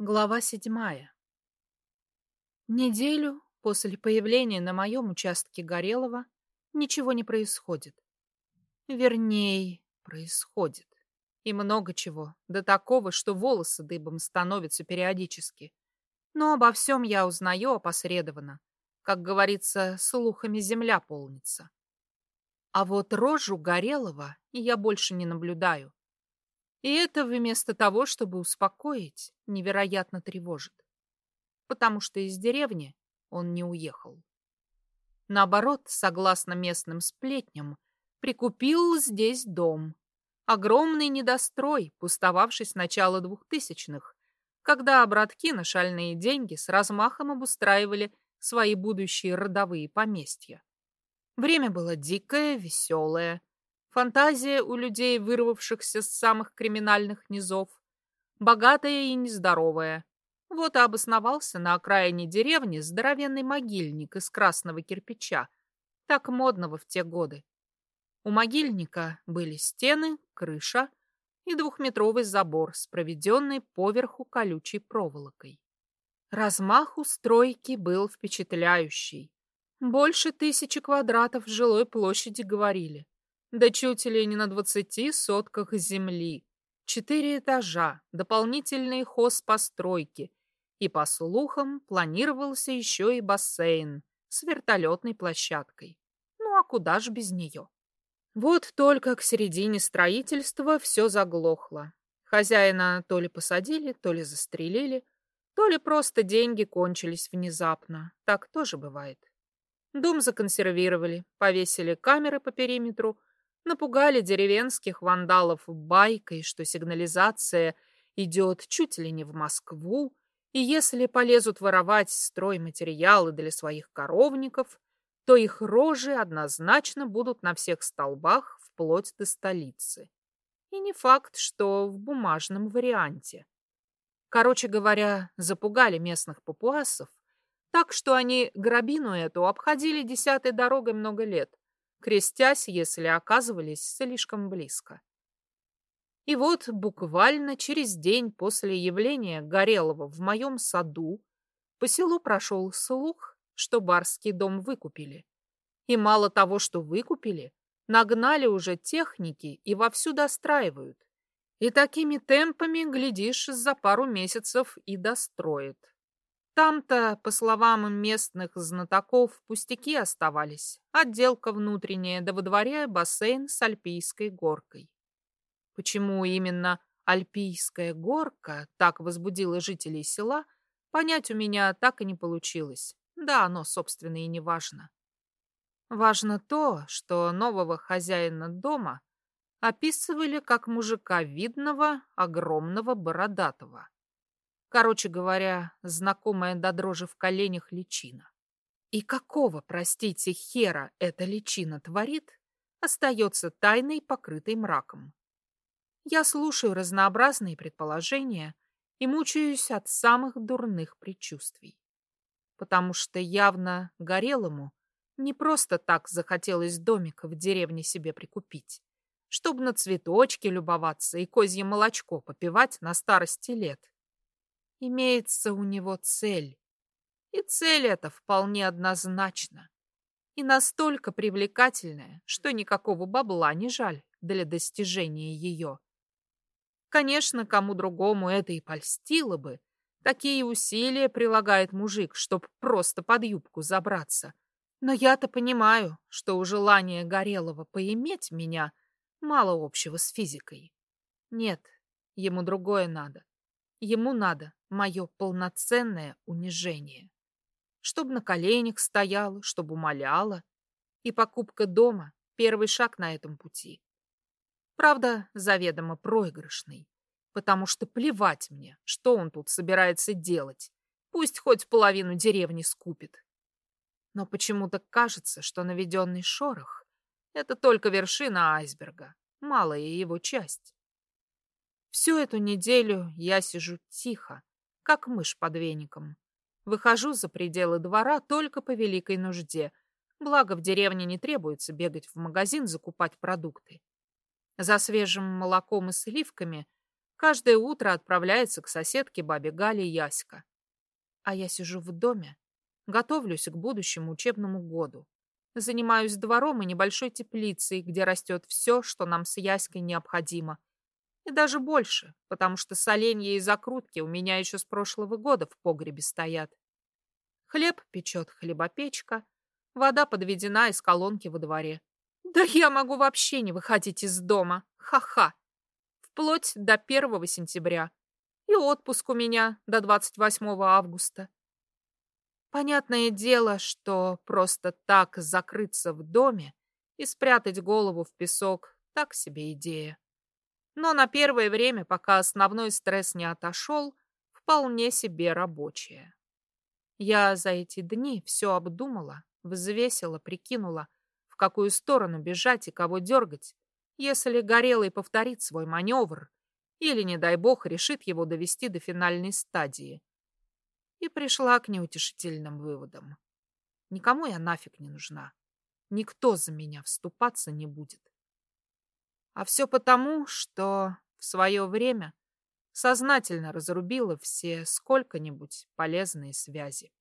Глава седьмая. Неделю после появления на моем участке Горелого ничего не происходит. Вернее, происходит. И много чего, до такого, что волосы дыбом становятся периодически. Но обо всем я узнаю опосредованно. Как говорится, слухами земля полнится. А вот рожу Горелого я больше не наблюдаю. И это вместо того, чтобы успокоить, невероятно тревожит. Потому что из деревни он не уехал. Наоборот, согласно местным сплетням, прикупил здесь дом. Огромный недострой, пустовавший с начала двухтысячных, когда братки на шальные деньги с размахом обустраивали свои будущие родовые поместья. Время было дикое, веселое, Фантазия у людей, вырвавшихся с самых криминальных низов. Богатая и нездоровая. Вот и обосновался на окраине деревни здоровенный могильник из красного кирпича, так модного в те годы. У могильника были стены, крыша и двухметровый забор с проведенной поверху колючей проволокой. Размах у стройки был впечатляющий. Больше тысячи квадратов жилой площади говорили. Да чуть ли не на двадцати сотках земли. Четыре этажа, дополнительные хозпостройки. И, по слухам, планировался еще и бассейн с вертолетной площадкой. Ну а куда ж без нее? Вот только к середине строительства все заглохло. Хозяина то ли посадили, то ли застрелили, то ли просто деньги кончились внезапно. Так тоже бывает. Дом законсервировали, повесили камеры по периметру, Напугали деревенских вандалов байкой, что сигнализация идет чуть ли не в Москву, и если полезут воровать стройматериалы для своих коровников, то их рожи однозначно будут на всех столбах вплоть до столицы. И не факт, что в бумажном варианте. Короче говоря, запугали местных папуасов, так что они грабину эту обходили десятой дорогой много лет крестясь, если оказывались слишком близко. И вот буквально через день после явления Горелого в моем саду по селу прошел слух, что барский дом выкупили. И мало того, что выкупили, нагнали уже техники и вовсю достраивают. И такими темпами, глядишь, за пару месяцев и достроят. Там-то, по словам местных знатоков, пустяки оставались. Отделка внутренняя, да во дворе бассейн с альпийской горкой. Почему именно альпийская горка так возбудила жителей села, понять у меня так и не получилось. Да, оно, собственно, и не важно. Важно то, что нового хозяина дома описывали как мужика видного, огромного, бородатого. Короче говоря, знакомая до дрожи в коленях личина. И какого, простите, хера эта личина творит, остается тайной, покрытой мраком. Я слушаю разнообразные предположения и мучаюсь от самых дурных предчувствий. Потому что явно Горелому не просто так захотелось домик в деревне себе прикупить, чтобы на цветочки любоваться и козье молочко попивать на старости лет. Имеется у него цель. И цель эта вполне однозначна. И настолько привлекательная, что никакого бабла не жаль для достижения ее. Конечно, кому другому это и польстило бы. Такие усилия прилагает мужик, чтоб просто под юбку забраться. Но я-то понимаю, что у желания Горелого поиметь меня мало общего с физикой. Нет, ему другое надо. Ему надо мое полноценное унижение. Чтоб на коленях стояла, чтоб умоляла. И покупка дома — первый шаг на этом пути. Правда, заведомо проигрышный, потому что плевать мне, что он тут собирается делать. Пусть хоть половину деревни скупит. Но почему-то кажется, что наведенный шорох — это только вершина айсберга, малая его часть. Всю эту неделю я сижу тихо, как мышь под веником. Выхожу за пределы двора только по великой нужде, благо в деревне не требуется бегать в магазин закупать продукты. За свежим молоком и сливками Каждое утро отправляется к соседке бабе Гале Яська. А я сижу в доме, готовлюсь к будущему учебному году. Занимаюсь двором и небольшой теплицей, где растет все, что нам с Яськой необходимо. И даже больше, потому что соленья и закрутки у меня еще с прошлого года в погребе стоят. Хлеб печет хлебопечка, вода подведена из колонки во дворе. Да я могу вообще не выходить из дома. Ха-ха. Вплоть до 1 сентября. И отпуск у меня до 28 августа. Понятное дело, что просто так закрыться в доме и спрятать голову в песок – так себе идея. Но на первое время, пока основной стресс не отошел, вполне себе рабочая. Я за эти дни все обдумала, взвесила, прикинула, в какую сторону бежать и кого дергать, если Горелый повторит свой маневр или, не дай бог, решит его довести до финальной стадии. И пришла к неутешительным выводам. Никому я нафиг не нужна. Никто за меня вступаться не будет. А все потому, что в свое время сознательно разрубила все сколько-нибудь полезные связи.